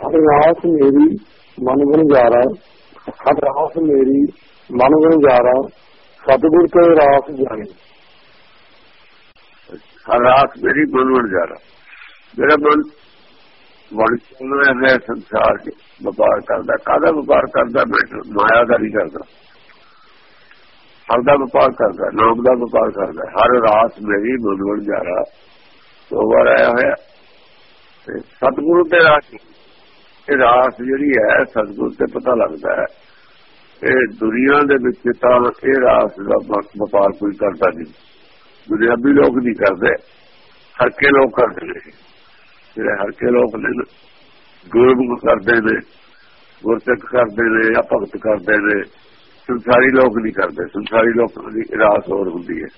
ਹਰ ਮੇਰੀ ਮਨ ਬਨ ਜਾਰਾ ਹਰ ਮੇਰੀ ਮਨ ਬਨ ਜਾਰਾ, ਸਤਿਗੁਰ ਕੇ ਰਾਸ ਜਾਣੇ ਹਰ ਮੇਰੀ ਮਨ ਬਣ ਜਾ ਮੇਰਾ ਮਨ ਵਣ ਚੱਲ ਰਿਹਾ ਸੰਸਾਰ ਚ ਵਪਾਰ ਕਰਦਾ। ਕਾਹਦਾ ਵਪਾਰ ਕਰਦਾ? ਮੈਂ ਮਾਇਆ ਦਾ ਨਹੀਂ ਕਰਦਾ। ਹਰ ਦਾ ਵਪਾਰ ਕਰਦਾ, ਨਾਮ ਦਾ ਵਪਾਰ ਕਰਦਾ। ਹਰ ਰਾਤ ਮੇਰੀ ਮਨ ਬਣ ਜਾ ਰਹਾ ਆਇਆ ਹੋਇਆ। ਸਤਿਗੁਰੂ ਤੇ ਰਾਸ ਇਹ ਰਾਸ ਜਿਹੜੀ ਹੈ, ਸਤਿਗੁਰੂ ਤੇ ਪਤਾ ਲੱਗਦਾ ਹੈ। ਇਹ ਦੁਨੀਆ ਦੇ ਵਿੱਚ ਤਾਂ ਇਹ ਰਾਸ ਦਾ ਵਪਾਰ ਕੋਈ ਕਰਦਾ ਨਹੀਂ। ਦੁਨਿਆਵੀ ਲੋਕ ਨਹੀਂ ਕਰਦੇ। ਹਰਕੇ ਲੋਕ ਕਰਦੇ ਨੇ। ਜਿਹੜੇ ਹਰਕੇ ਲੋਕ ਨੇ ਗੁਰਮੁਖ ਕਰਦੇ ਨੇ, ਗੁਰਸਿੱਖ ਕਰਦੇ ਨੇ ਜਾਂ ਭਗਤ ਕਰਦੇ ਨੇ, ਸੰਸਾਰੀ ਲੋਕ ਨਹੀਂ ਕਰਦੇ। ਸੰਸਾਰੀ ਲੋਕ ਦੀ ਰਾਸ ਹੋਰ ਹੁੰਦੀ ਹੈ।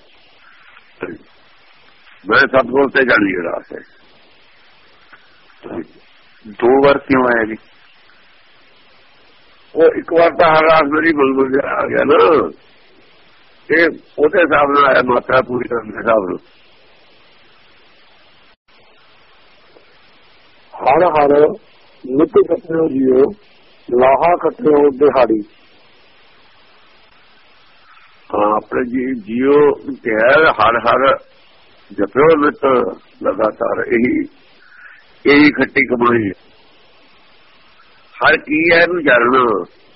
ਮੈਂ ਸਤਗੁਰ ਤੇ ਜਾਣੀ ਰਾਸ ਹੈ। ਦੋ ਵਾਰ ਕਿਉਂ ਆਇਆ ਜੀ? ਉਹ ਇੱਕ ਵਾਰ ਤਾਂ ਹਰ ਮੇਰੀ ਬੁਲਬੁਲ ਆ ਗਿਆ ਨਾ। ਇਹ ਉਹਦੇ ਹਿਸਾਬ ਨਾਲ ਆਇਆ, ਮਾਤਰਾ ਪੂਰੀ ਕਰਨ ਦੇ ਹਿਸਾਬ ਨਾਲ। ਹਰ ਹਰ ਨਿਤ ਕਟਿਓ ਜੀਓ, ਲਾਹਾ ਕਟਿਓ ਦਿਹਾੜੀ। ਹਾਂ ਆਪਣੇ ਜੀ ਜੀਓ ਕਿਹਾ, ਹਰ ਹਰ ਜਪਿਓ ਨਿਤ, ਲਗਾਤਾਰ ਇਹੀ ਇਹੀ ਖੱਟੀ ਕਮਾਈ ਹਰ ਕੀ ਹੈ ਇਹਨੂੰ ਜਾਣਨਾ।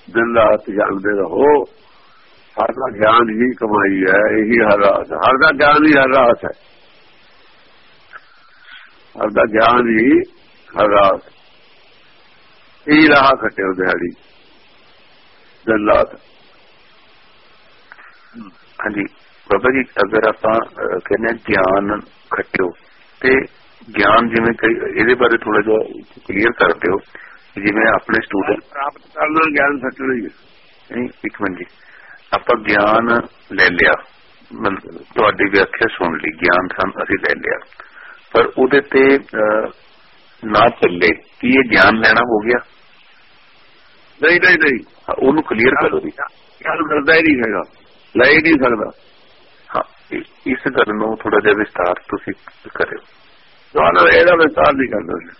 ਦਿਨ ਰਾਤ ਜਾਣਦੇ ਰਹੋ। ਹਰ ਦਾ ਗਿਆਨ ਹੀ ਕਮਾਈ ਹੈ, ਇਹੀ ਹਰ ਰਾਤ ਹਰ ਦਾ ਗਿਆਨ ਹੀ ਹਰ ਰਾਤ ਹੈ। ਹਰ ਦਾ ਗਿਆਨ ਹੀ ਹਰ ਰਾਤ ਇਹ ਰਾਹ ਖੱਟੇ ਦਿਹਾੜੀ ਦਿਨ ਰਾਤ ਹਾਂਜੀ। ਬਾਬਾ ਜੀ, ਅਗਰ ਆਪਾਂ ਕਹਿੰਦੇ ਗਿਆਨ ਖੱਟਿਓ, ਤੇ ਗਿਆਨ ਜਿਵੇਂ ਇਹਦੇ ਬਾਰੇ ਥੋੜਾ ਜਿਹਾ ਕਲੀਅਰ ਕਰ ਦਿਓ ਜਿਵੇਂ ਆਪਣੇ ਸਟੂਡੈਂਟ ਪ੍ਰਾਪਤ ਕਰਨਾ ਗਿਆਨ ਸੱਚਣਾ ਹੀ। ਨਹੀਂ ਇੱਕ ਮਿੰਟ ਜੀ। ਆਪਾਂ ਗਿਆਨ ਲੈ ਲਿਆ। ਤੁਹਾਡੀ ਵਿਆਖਿਆ ਸੁਣ ਲਈ ਗਿਆਨ ਸਾਨੂੰ ਅਸੀਂ ਲੈ ਲਿਆ। ਪਰ ਉਹਦੇ ਤੇ ਨਾ ਚੱਲੇ। ਕੀ ਇਹ ਗਿਆਨ ਲੈਣਾ ਹੋ ਗਿਆ? ਨਹੀਂ ਨਹੀਂ ਨਹੀਂ। ਉਹਨੂੰ ਕਲੀਅਰ ਕਰੋ ਜੀ। ਗਿਆਨ ਕਰਦਾ ਹੀ ਨਹੀਂ ਹੈਗਾ। ਲੈ ਹੀ ਨਹੀਂ ਸਕਦਾ। ਹਾਂ ਇਸ ਗੱਲ ਨੂੰ ਥੋੜਾ ਜਿਹਾ ਵਿਸਤਾਰ ਤੁਸੀਂ ਕਰਿਓ। ਨਾ ਇਹਦਾ ਵਿਸਤਾਰ ਨਹੀਂ ਕਰਦਾ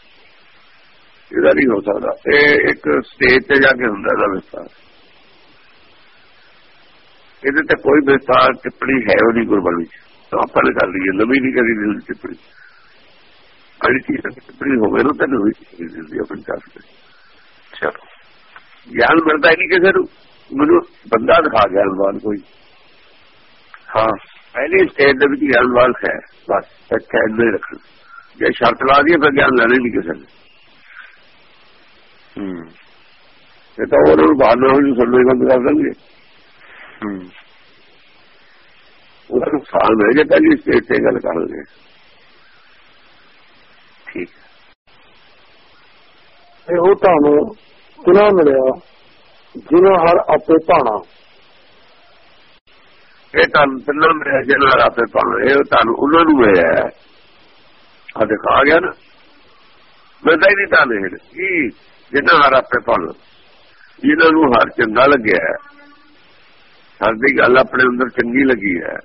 ਇਹਦਾ ਨਹੀਂ ਹੋ ਸਕਦਾ। ਇਹ ਇੱਕ ਸਟੇਜ ਤੇ ਜਾ ਕੇ ਹੁੰਦਾ ਇਹਦਾ ਵਿਸਤਾਰ ਇਹਦੇ ਤੇ ਕੋਈ ਵਿਸਤਾਰ ਟਿੱਪਣੀ ਹੈ ਉਹ ਨਹੀਂ ਗੁਰਬਾਣੀ ਚ ਤਾਂ ਆਪਾਂ ਨੇ ਕਰ ਲਈਏ ਨਵੀਂ ਨਹੀਂ ਕਰੀ ਦਿਲ ਟਿੱਪਣੀ। ਅੜੀ ਚੀਜ਼ ਟਿੱਪਣੀ ਹੋਵੇ ਨਾ ਤਾਂ ਨਵੀਂ ਚੀਜ਼ ਦੀ ਆਪਣੀ ਚਾਸ ਤੇ। ਚਲੋ। ਗਿਆਨ ਮਿਲਦਾ ਨਹੀਂ ਕਿਸੇ ਨੂੰ। ਮੈਨੂੰ ਬੰਦਾ ਦਿਖਾ ਗਿਆਨਵਾਨ ਕੋਈ। ਹਾਂ। ਪਹਿਲੇ ਸਟੇਜ ਦੇ ਵਿੱਚ ਗਿਆਨਵਾਨ ਹੈ। ਬਸ ਇੱਕ ਐਂਦੇ ਰੱਖਣ। ਜੇ ਸ਼ਰਤ ਲਾ ਦਈਏ ਫਿਰ ਗਿਆਨ ਲੈਣੇ ਨਹੀਂ ਕਿਸੇ ਨੇ। ਹੂੰ। ਇਹ ਤਾਂ ਉਹਨਾਂ ਨੂੰ ਬਾਹਰ ਹੀ ਸੁਣਨੇ ਬੰਦ ਕਰ ਦੇਣਗੇ। ਹੂੰ। ਉਹਦਾ ਨੁਕਸਾਨ ਹੈ ਜੇ ਪਹਿਲੀ ਸਟੇਜ ਤੇ ਗੱਲ ਕਰਨਗੇ। ਠੀਕ ਇਹੋ ਤੁਹਾਨੂੰ ਕਿਨਾ ਮਿਲਿਆ ਜਿਨ੍ਹਾਂ ਹਰ ਆਪੇ ਭਾਣਾ। ਇਹ ਤਾਂ ਤਿੰਨਾਂ ਮੇਰੇ ਜਿਹਨਾਂ ਰਾਤੇ ਪਾਉਣ ਇਹ ਤੁਹਾਨੂੰ ਉਹਨਾਂ ਨੂੰ ਮਿਲਿਆ ਆ ਦਿਖਾ ਗਿਆ ਨਾ। ਮਿਲਦਾ ਹੀ ਨਹੀਂ ਤਾਂ ਨਹੀਂ ਕੀ ਜਿੰਨਾ ਹਰ ਆਪੇ ਪਾਉਣ ਜਿਹਨਾਂ ਨੂੰ ਹਰ ਚੰਗਾ ਲੱਗਿਆ ਹਰ ਦੀ ਗੱਲ ਆਪਣੇ ਅੰਦਰ ਚੰਗੀ ਲੱਗੀ ਹੈ।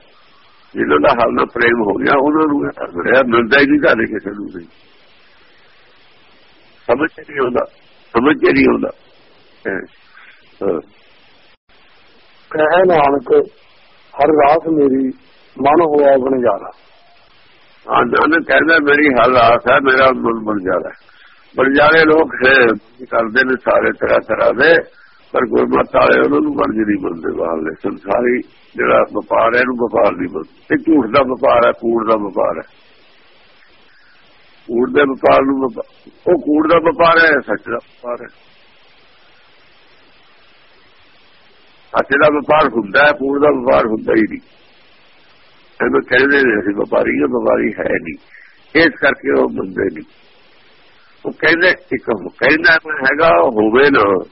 ਜਿਹਨਾਂ ਦਾ ਹਰ ਨਾਲ ਪ੍ਰੇਮ ਹੋ ਗਿਆ, ਉਹਨਾਂ ਨੂੰ ਇਹ ਮਿਲਦਾ ਹੀ ਨਹੀਂ ਤਾਂ ਕਿਸੇ ਨੂੰ ਨਹੀਂ ਸਮਝ ਨਹੀਂ ਆਉਂਦਾ। ਸਮਝ ਨਹੀਂ ਆਉਂਦਾ। ਕਹਿ ਨਾਨਕ, ਹਰ ਰਾਤ ਮੇਰੀ ਮਨ ਹੋਇਆ ਬਣ ਜਾਣਾ ਹਾਂ ਨਾਨਕ ਕਹਿੰਦਾ ਮੇਰੀ ਹਾਲ ਆਸ ਹੈ, ਮੇਰਾ ਮਨ ਬਣ ਜਾਣਾ ਬਣ ਲੋਕ ਕਰਦੇ ਨੇ ਸਾਰੇ ਤਰ੍ਹਾਂ ਤਰ੍ਹਾਂ ਦੇ, ਪਰ ਗੁਰਮਤ ਵਾਲੇ ਉਹਨਾਂ ਨੂੰ ਮਰਜ਼ੀ ਨਹੀਂ ਮੰਨਦੇ ਬਾਹਰਲੇ ਸੰਸਾਰੀ ਜਿਹੜਾ ਵਪਾਰ ਹੈ, ਇਹਨੂੰ ਵਪਾਰ ਨਹੀਂ ਮੰਨਦੇ। ਇਹ ਝੂਠ ਦਾ ਵਪਾਰ ਹੈ, ਕੂੜ ਦਾ ਵਪਾਰ ਹੈ। ਕੂੜ ਦੇ ਵਪਾਰ ਨੂੰ ਉਹ ਕੂੜ ਦਾ ਵਪਾਰ ਹੈ, ਸੱਚ ਦਾ ਵਪਾਰ ਹੈ। ਸੱਚ ਦਾ ਵਪਾਰ ਹੁੰਦਾ ਹੈ, ਕੂੜ ਦਾ ਵਪਾਰ ਹੁੰਦਾ ਹੀ ਨਹੀਂ। ਇਹਨੂੰ ਕਹਿੰਦੇ ਨੇ ਅਸੀਂ ਵਪਾਰੀ ਉਹ ਵਪਾਰੀ ਹੈ ਨਹੀਂ। ਇਸ ਕਰਕੇ ਉਹ ਬੰਦੇ ਨਹੀਂ। ਉਹ ਕਹਿੰਦੇ, ਇੱਕ ਕਹਿੰਦਾ ਹੈਗਾ, ਹੋਵੇ ਨਾ,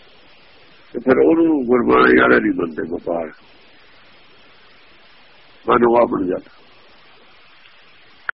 ਤੇ ਫਿਰ ਉਹਨੂੰ ਗੁਰਬਾਣੀ ਵਾਲੇ ਨਹੀਂ ਬੰਦੇ ਵਪਾਰ। ਮਨਵਾ ਬਣ ਜਾਂਦਾ।